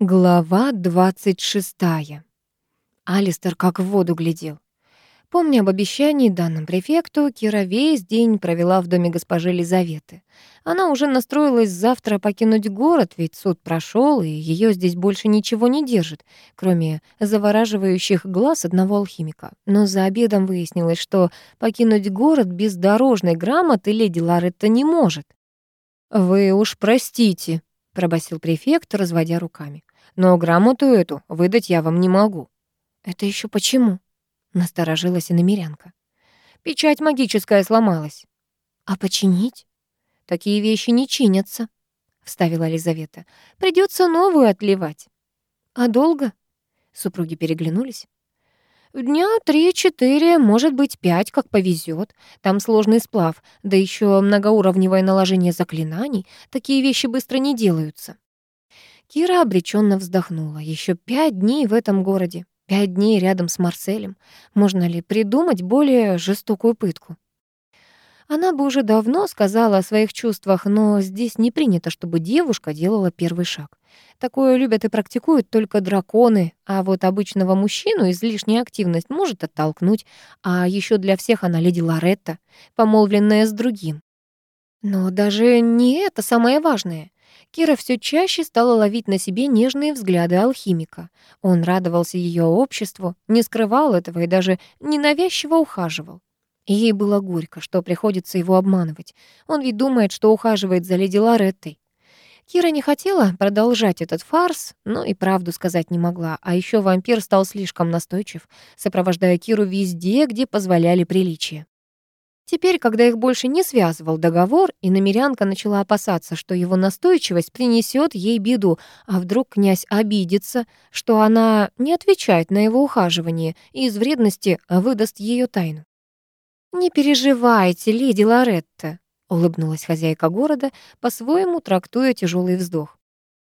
Глава 26. Алистер как в воду глядел. Помня об обещании данным префекту, Кира весь день провела в доме госпожи Лизаветы. Она уже настроилась завтра покинуть город, ведь суд прошел, и ее здесь больше ничего не держит, кроме завораживающих глаз одного алхимика. Но за обедом выяснилось, что покинуть город без дорожной грамоты леди Ларетта не может. «Вы уж простите», пробасил префект, разводя руками. Но грамоту эту выдать я вам не могу. Это еще почему? Насторожилась и намерянка. Печать магическая сломалась. А починить? Такие вещи не чинятся, вставила Лизавета. Придется новую отливать. А долго? Супруги переглянулись. Дня три-четыре, может быть, пять, как повезет. Там сложный сплав, да еще многоуровневое наложение заклинаний. Такие вещи быстро не делаются. Кира обреченно вздохнула. Еще пять дней в этом городе. Пять дней рядом с Марселем. Можно ли придумать более жестокую пытку? Она бы уже давно сказала о своих чувствах, но здесь не принято, чтобы девушка делала первый шаг. Такое любят и практикуют только драконы, а вот обычного мужчину излишняя активность может оттолкнуть, а еще для всех она леди Лоретта, помолвленная с другим. Но даже не это самое важное. Кира все чаще стала ловить на себе нежные взгляды алхимика. Он радовался ее обществу, не скрывал этого и даже ненавязчиво ухаживал. Ей было горько, что приходится его обманывать. Он ведь думает, что ухаживает за леди Лореттой. Кира не хотела продолжать этот фарс, но и правду сказать не могла. А еще вампир стал слишком настойчив, сопровождая Киру везде, где позволяли приличия. Теперь, когда их больше не связывал договор, и намерянка начала опасаться, что его настойчивость принесет ей беду, а вдруг князь обидится, что она не отвечает на его ухаживание и из вредности выдаст ее тайну. «Не переживайте, леди Лоретта», улыбнулась хозяйка города, по-своему трактуя тяжелый вздох.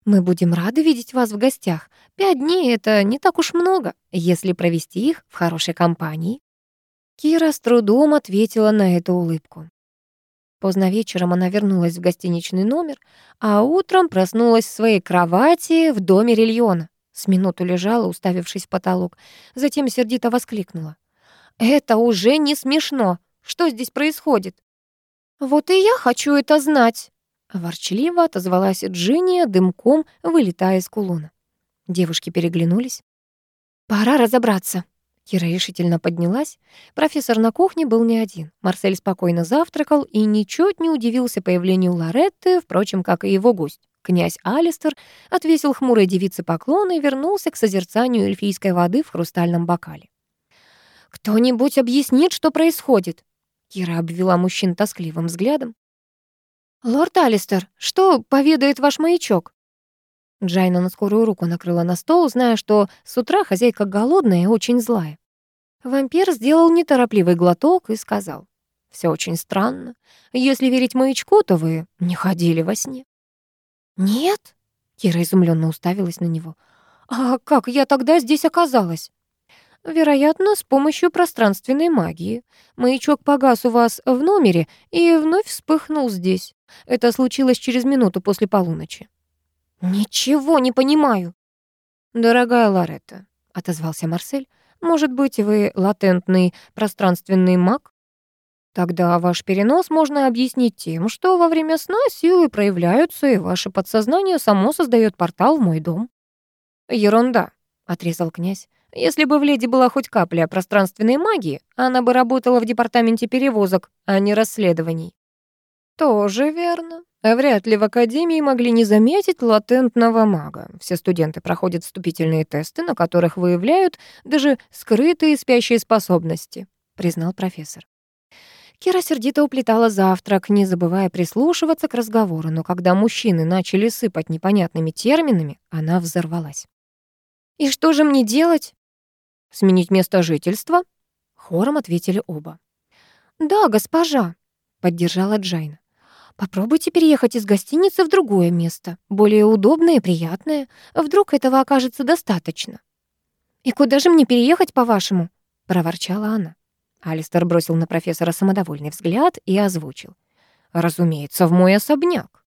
Мы будем рады видеть вас в гостях. Пять дней — это не так уж много, если провести их в хорошей компании». Кира с трудом ответила на эту улыбку. Поздно вечером она вернулась в гостиничный номер, а утром проснулась в своей кровати в доме Рильона. С минуту лежала, уставившись в потолок, затем сердито воскликнула. «Это уже не смешно! Что здесь происходит?» «Вот и я хочу это знать!» Ворчливо отозвалась Джинния, дымком вылетая из кулона. Девушки переглянулись. «Пора разобраться!» Кира решительно поднялась. Профессор на кухне был не один. Марсель спокойно завтракал и ничуть не удивился появлению Лоретты, впрочем, как и его гость. Князь Алистер отвесил хмурой девице поклон и вернулся к созерцанию эльфийской воды в хрустальном бокале. «Кто-нибудь объяснит, что происходит?» Кира обвела мужчин тоскливым взглядом. «Лорд Алистер, что поведает ваш маячок?» Джайна на скорую руку накрыла на стол, зная, что с утра хозяйка голодная и очень злая. Вампир сделал неторопливый глоток и сказал. «Все очень странно. Если верить маячку, то вы не ходили во сне». «Нет?» — Кира изумленно уставилась на него. «А как я тогда здесь оказалась?» Вероятно, с помощью пространственной магии. Маячок погас у вас в номере и вновь вспыхнул здесь. Это случилось через минуту после полуночи. Ничего не понимаю. Дорогая Лоретта, отозвался Марсель, может быть, вы латентный пространственный маг? Тогда ваш перенос можно объяснить тем, что во время сна силы проявляются, и ваше подсознание само создает портал в мой дом. Ерунда, отрезал князь. Если бы в леди была хоть капля пространственной магии, она бы работала в департаменте перевозок, а не расследований. Тоже верно. Вряд ли в академии могли не заметить латентного мага. Все студенты проходят вступительные тесты, на которых выявляют даже скрытые спящие способности, признал профессор. Кира сердито уплетала завтрак, не забывая прислушиваться к разговору, но когда мужчины начали сыпать непонятными терминами, она взорвалась. «И что же мне делать?» «Сменить место жительства?» Хором ответили оба. «Да, госпожа», — поддержала Джайна. «Попробуйте переехать из гостиницы в другое место, более удобное и приятное. Вдруг этого окажется достаточно». «И куда же мне переехать, по-вашему?» — проворчала она. Алистер бросил на профессора самодовольный взгляд и озвучил. «Разумеется, в мой особняк».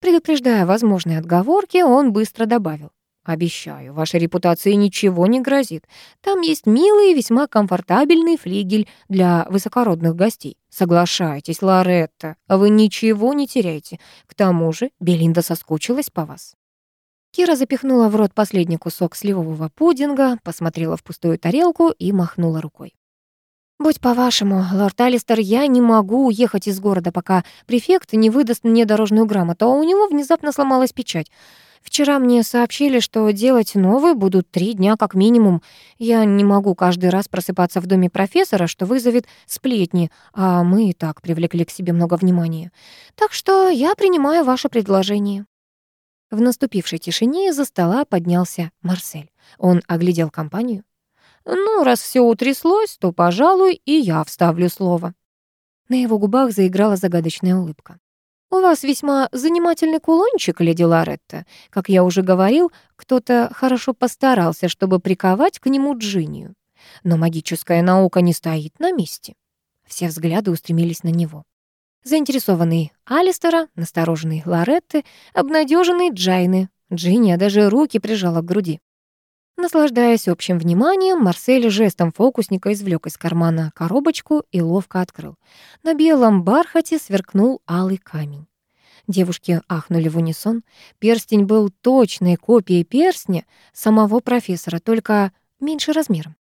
Предупреждая возможные отговорки, он быстро добавил. «Обещаю, вашей репутации ничего не грозит. Там есть милый и весьма комфортабельный флигель для высокородных гостей. Соглашайтесь, Лоретта, вы ничего не теряете. К тому же Белинда соскучилась по вас». Кира запихнула в рот последний кусок сливового пудинга, посмотрела в пустую тарелку и махнула рукой. «Будь по-вашему, лорд Алистер, я не могу уехать из города, пока префект не выдаст мне дорожную грамоту, а у него внезапно сломалась печать. Вчера мне сообщили, что делать новые будут три дня как минимум. Я не могу каждый раз просыпаться в доме профессора, что вызовет сплетни, а мы и так привлекли к себе много внимания. Так что я принимаю ваше предложение». В наступившей тишине из-за стола поднялся Марсель. Он оглядел компанию. «Ну, раз все утряслось, то, пожалуй, и я вставлю слово». На его губах заиграла загадочная улыбка. «У вас весьма занимательный кулончик, леди Лоретта. Как я уже говорил, кто-то хорошо постарался, чтобы приковать к нему Джинию. Но магическая наука не стоит на месте». Все взгляды устремились на него. Заинтересованный Алистера, настороженный Лоретты, обнадеженный Джайны. Джинния даже руки прижала к груди. Наслаждаясь общим вниманием, Марсель жестом фокусника извлек из кармана коробочку и ловко открыл. На белом бархате сверкнул алый камень. Девушки ахнули в унисон. Перстень был точной копией перстня самого профессора, только меньше размером.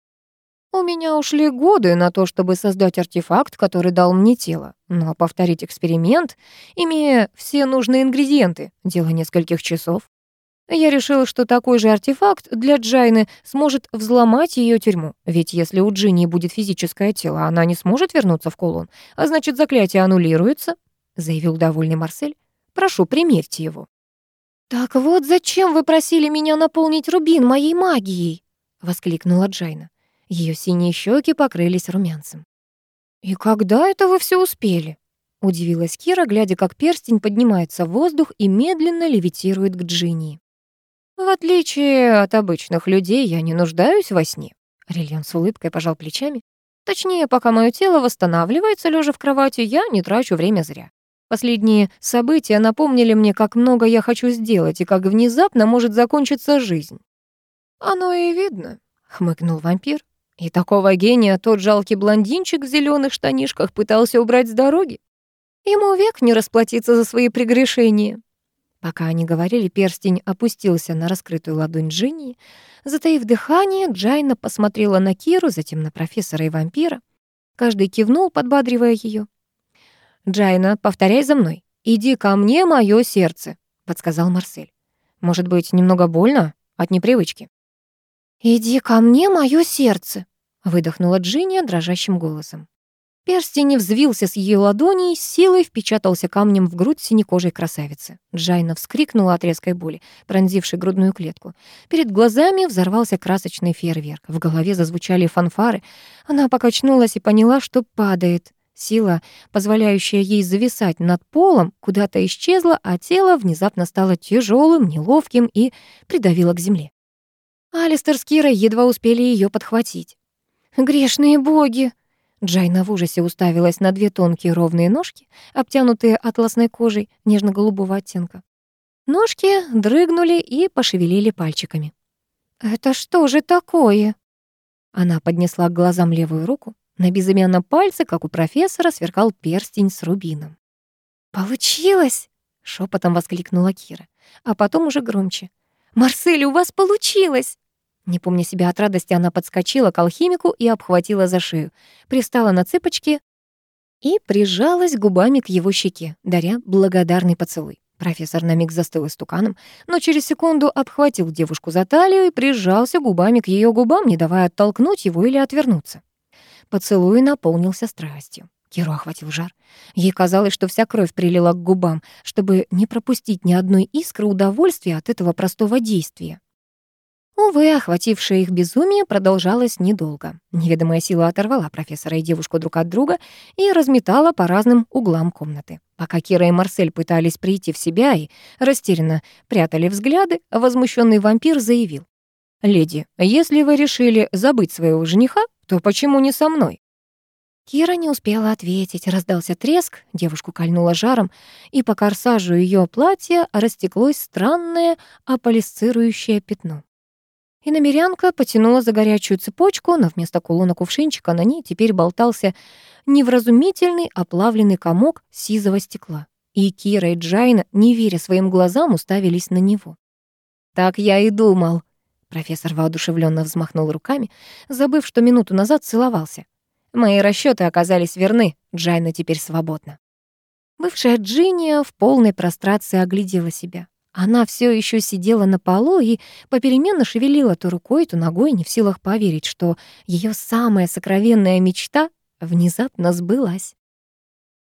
У меня ушли годы на то, чтобы создать артефакт, который дал мне тело. Но повторить эксперимент, имея все нужные ингредиенты, дело нескольких часов. Я решила, что такой же артефакт для Джайны сможет взломать ее тюрьму. Ведь если у Джинни будет физическое тело, она не сможет вернуться в кулон, а значит, заклятие аннулируется, заявил довольный Марсель. Прошу, примерьте его. «Так вот зачем вы просили меня наполнить рубин моей магией?» — воскликнула Джайна. Ее синие щеки покрылись румянцем. «И когда это вы все успели?» — удивилась Кира, глядя, как перстень поднимается в воздух и медленно левитирует к Джинни. «В отличие от обычных людей, я не нуждаюсь во сне», — Рильян с улыбкой пожал плечами. «Точнее, пока мое тело восстанавливается, лежа в кровати, я не трачу время зря. Последние события напомнили мне, как много я хочу сделать и как внезапно может закончиться жизнь». «Оно и видно», — хмыкнул вампир. И такого гения тот жалкий блондинчик в зеленых штанишках пытался убрать с дороги. Ему век не расплатиться за свои прегрешения. Пока они говорили, перстень опустился на раскрытую ладонь Джинни. Затаив дыхание, Джайна посмотрела на Киру, затем на профессора и вампира. Каждый кивнул, подбадривая ее. «Джайна, повторяй за мной. Иди ко мне, мое сердце», — подсказал Марсель. «Может быть, немного больно от непривычки?» «Иди ко мне, мое сердце», — выдохнула Джинни дрожащим голосом. Перстень взвился с ее ладони и силой впечатался камнем в грудь синекожей красавицы. Джайна вскрикнула от резкой боли, пронзившей грудную клетку. Перед глазами взорвался красочный фейерверк. В голове зазвучали фанфары. Она покачнулась и поняла, что падает. Сила, позволяющая ей зависать над полом, куда-то исчезла, а тело внезапно стало тяжелым, неловким и придавило к земле. Алистер с Кирой едва успели ее подхватить. «Грешные боги!» Джайна в ужасе уставилась на две тонкие ровные ножки, обтянутые атласной кожей нежно-голубого оттенка. Ножки дрыгнули и пошевелили пальчиками. «Это что же такое?» Она поднесла к глазам левую руку. На безымянном пальце, как у профессора, сверкал перстень с рубином. «Получилось!» — шепотом воскликнула Кира, а потом уже громче. «Марсель, у вас получилось!» Не помня себя от радости, она подскочила к алхимику и обхватила за шею, пристала на цыпочки и прижалась губами к его щеке, даря благодарный поцелуй. Профессор на миг застыл истуканом, но через секунду обхватил девушку за талию и прижался губами к ее губам, не давая оттолкнуть его или отвернуться. Поцелуй наполнился страстью. Киру охватил жар. Ей казалось, что вся кровь прилила к губам, чтобы не пропустить ни одной искры удовольствия от этого простого действия. Увы, охватившее их безумие продолжалось недолго. Неведомая сила оторвала профессора и девушку друг от друга и разметала по разным углам комнаты. Пока Кира и Марсель пытались прийти в себя и растерянно прятали взгляды, возмущенный вампир заявил. «Леди, если вы решили забыть своего жениха, то почему не со мной?» Кира не успела ответить. Раздался треск, девушку кольнуло жаром, и по корсажу ее платья растеклось странное опалесцирующее пятно. Иномирянка потянула за горячую цепочку, но вместо кулона-кувшинчика на ней теперь болтался невразумительный оплавленный комок сизого стекла. И Кира и Джайна, не веря своим глазам, уставились на него. «Так я и думал», — профессор воодушевленно взмахнул руками, забыв, что минуту назад целовался. Мои расчеты оказались верны, Джайна теперь свободна. Бывшая Джиния в полной прострации оглядела себя. Она все еще сидела на полу и попеременно шевелила то рукой, то ногой, не в силах поверить, что ее самая сокровенная мечта внезапно сбылась.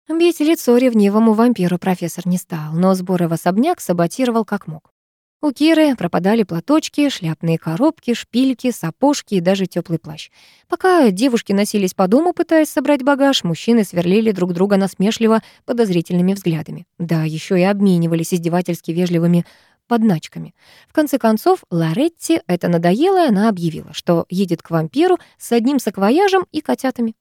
Бить лицо ревнивому вампиру профессор не стал, но сборы в особняк саботировал как мог. У Киры пропадали платочки, шляпные коробки, шпильки, сапожки и даже теплый плащ. Пока девушки носились по дому, пытаясь собрать багаж, мужчины сверлили друг друга насмешливо подозрительными взглядами. Да, еще и обменивались издевательски вежливыми подначками. В конце концов, Лоретти это надоело, и она объявила, что едет к вампиру с одним саквояжем и котятами.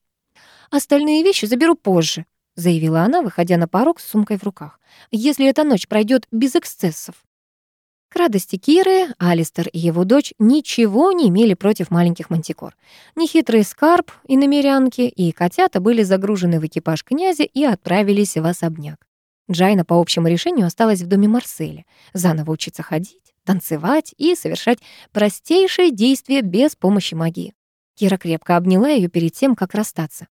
«Остальные вещи заберу позже», — заявила она, выходя на порог с сумкой в руках. «если эта ночь пройдет без эксцессов». К радости Киры, Алистер и его дочь ничего не имели против маленьких мантикор. Нехитрый скарб и намерянки, и котята были загружены в экипаж князя и отправились в особняк. Джайна по общему решению осталась в доме Марселя, заново учиться ходить, танцевать и совершать простейшие действия без помощи магии. Кира крепко обняла ее перед тем, как расстаться.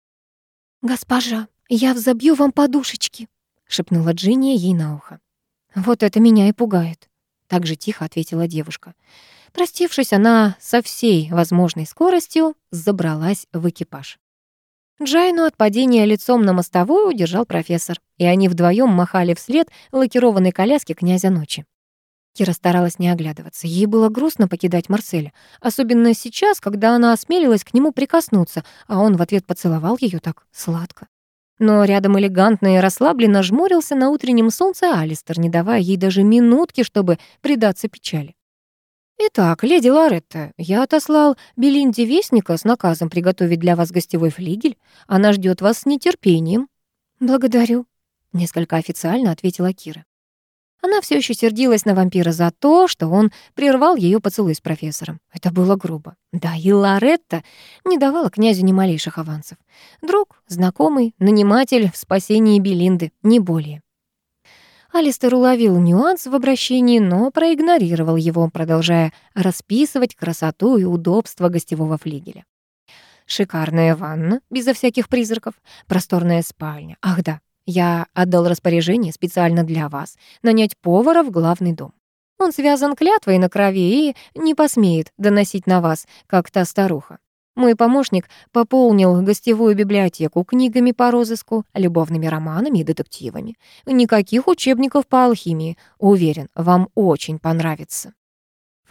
«Госпожа, я взобью вам подушечки», — шепнула Джинния ей на ухо. «Вот это меня и пугает». Так же тихо ответила девушка. Простившись, она со всей возможной скоростью забралась в экипаж. Джайну от падения лицом на мостовую удержал профессор, и они вдвоем махали вслед лакированной коляски князя ночи. Кира старалась не оглядываться. Ей было грустно покидать Марселя, особенно сейчас, когда она осмелилась к нему прикоснуться, а он в ответ поцеловал ее так сладко. Но рядом элегантно и расслабленно жмурился на утреннем солнце Алистер, не давая ей даже минутки, чтобы предаться печали. «Итак, леди Лоретта, я отослал Белинде вестника с наказом приготовить для вас гостевой флигель. Она ждет вас с нетерпением». «Благодарю», — несколько официально ответила Кира. Она все еще сердилась на вампира за то, что он прервал ее поцелуй с профессором. Это было грубо. Да, и Лоретта не давала князю ни малейших авансов. Друг, знакомый, наниматель в спасении Белинды, не более. Алистер уловил нюанс в обращении, но проигнорировал его, продолжая расписывать красоту и удобство гостевого флигеля. Шикарная ванна, безо всяких призраков, просторная спальня. Ах да, я отдал распоряжение специально для вас нанять повара в главный дом. Он связан клятвой на крови и не посмеет доносить на вас, как та старуха. Мой помощник пополнил гостевую библиотеку книгами по розыску, любовными романами и детективами. Никаких учебников по алхимии. Уверен, вам очень понравится.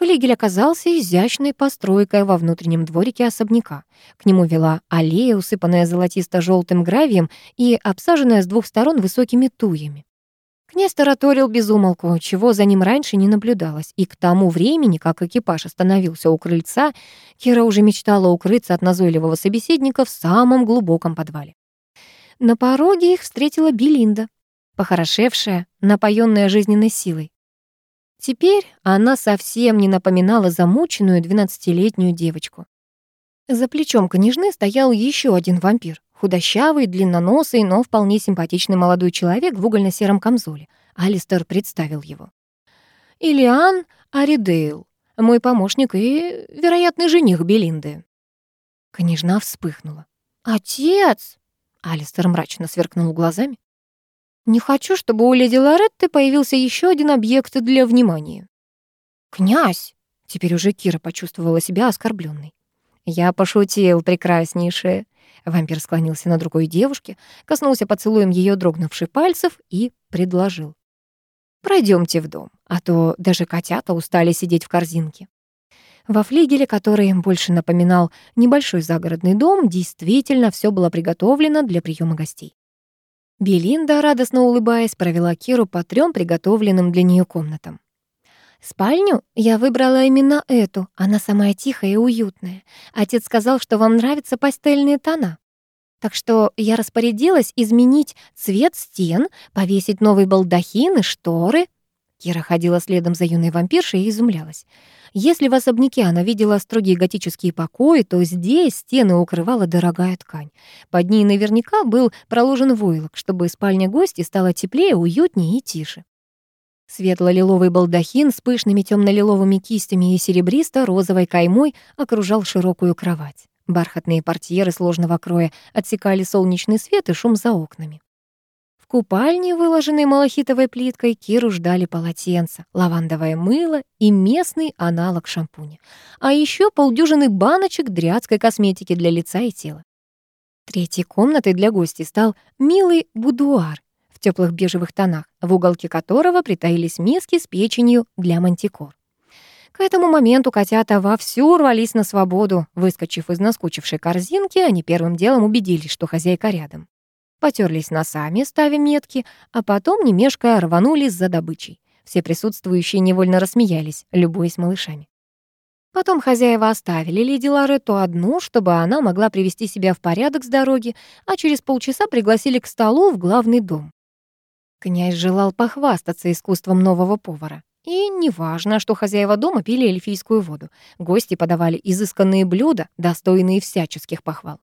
Флигель оказался изящной постройкой во внутреннем дворике особняка. К нему вела аллея, усыпанная золотисто желтым гравием и обсаженная с двух сторон высокими туями. Князь тараторил безумолку, чего за ним раньше не наблюдалось, и к тому времени, как экипаж остановился у крыльца, Кира уже мечтала укрыться от назойливого собеседника в самом глубоком подвале. На пороге их встретила Белинда, похорошевшая, напоенная жизненной силой. Теперь она совсем не напоминала замученную двенадцатилетнюю девочку. За плечом княжны стоял еще один вампир, худощавый, длинноносый, но вполне симпатичный молодой человек в угольно-сером камзоле. Алистер представил его. «Илиан Аридейл, мой помощник и вероятный жених Белинды». Княжна вспыхнула. «Отец!» — Алистер мрачно сверкнул глазами. Не хочу, чтобы у леди Лоретты появился еще один объект для внимания. «Князь!» — теперь уже Кира почувствовала себя оскорбленной. «Я пошутил, прекраснейшая!» Вампир склонился над другой девушке, коснулся поцелуем ее дрогнувших пальцев и предложил. Пройдемте в дом, а то даже котята устали сидеть в корзинке». Во флигеле, который больше напоминал небольшой загородный дом, действительно все было приготовлено для приема гостей. Белинда, радостно улыбаясь, провела Киру по трем приготовленным для нее комнатам. Спальню я выбрала именно эту, она самая тихая и уютная. Отец сказал, что вам нравятся пастельные тона. Так что я распорядилась изменить цвет стен, повесить новый балдахин и шторы. Кира ходила следом за юной вампиршей и изумлялась. Если в особняке она видела строгие готические покои, то здесь стены укрывала дорогая ткань. Под ней наверняка был проложен войлок, чтобы спальня гостей стала теплее, уютнее и тише. Светло-лиловый балдахин с пышными темно-лиловыми кистями и серебристо-розовой каймой окружал широкую кровать. Бархатные портьеры сложного кроя отсекали солнечный свет и шум за окнами. В купальне, выложенной малахитовой плиткой, Киру ждали полотенца, лавандовое мыло и местный аналог шампуня. А еще полдюжины баночек дрядской косметики для лица и тела. Третьей комнатой для гостей стал милый будуар в теплых бежевых тонах, в уголке которого притаились миски с печенью для мантикор. К этому моменту котята вовсю рвались на свободу. Выскочив из наскучившей корзинки, они первым делом убедились, что хозяйка рядом. Потерлись носами, ставя метки, а потом, не мешкая, рванулись за добычей. Все присутствующие невольно рассмеялись, любуясь малышами. Потом хозяева оставили леди Лоретту одну, чтобы она могла привести себя в порядок с дороги, а через полчаса пригласили к столу в главный дом. Князь желал похвастаться искусством нового повара. И неважно, что хозяева дома пили эльфийскую воду. Гости подавали изысканные блюда, достойные всяческих похвал.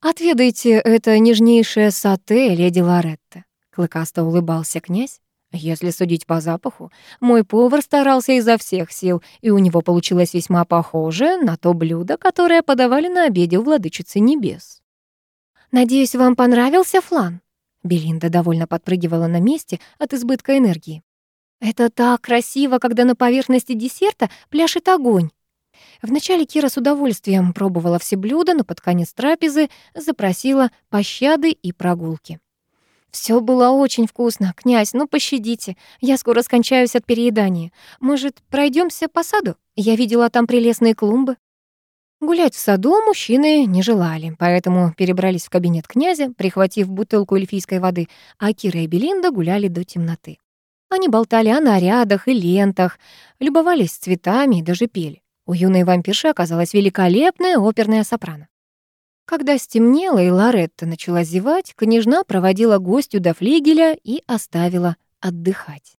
«Отведайте это нежнейшее сате, леди Лоретта», — клыкасто улыбался князь. Если судить по запаху, мой повар старался изо всех сил, и у него получилось весьма похоже на то блюдо, которое подавали на обеде у владычицы небес. «Надеюсь, вам понравился флан?» Белинда довольно подпрыгивала на месте от избытка энергии. Это так красиво, когда на поверхности десерта пляшет огонь. Вначале Кира с удовольствием пробовала все блюда, но под конец трапезы запросила пощады и прогулки. Все было очень вкусно. Князь, ну пощадите. Я скоро скончаюсь от переедания. Может, пройдемся по саду? Я видела там прелестные клумбы. Гулять в саду мужчины не желали, поэтому перебрались в кабинет князя, прихватив бутылку эльфийской воды, а Кира и Белинда гуляли до темноты. Они болтали о нарядах и лентах, любовались цветами и даже пели. У юной вампирши оказалась великолепная оперная сопрано. Когда стемнело и Лоретта начала зевать, княжна проводила гостю до флигеля и оставила отдыхать.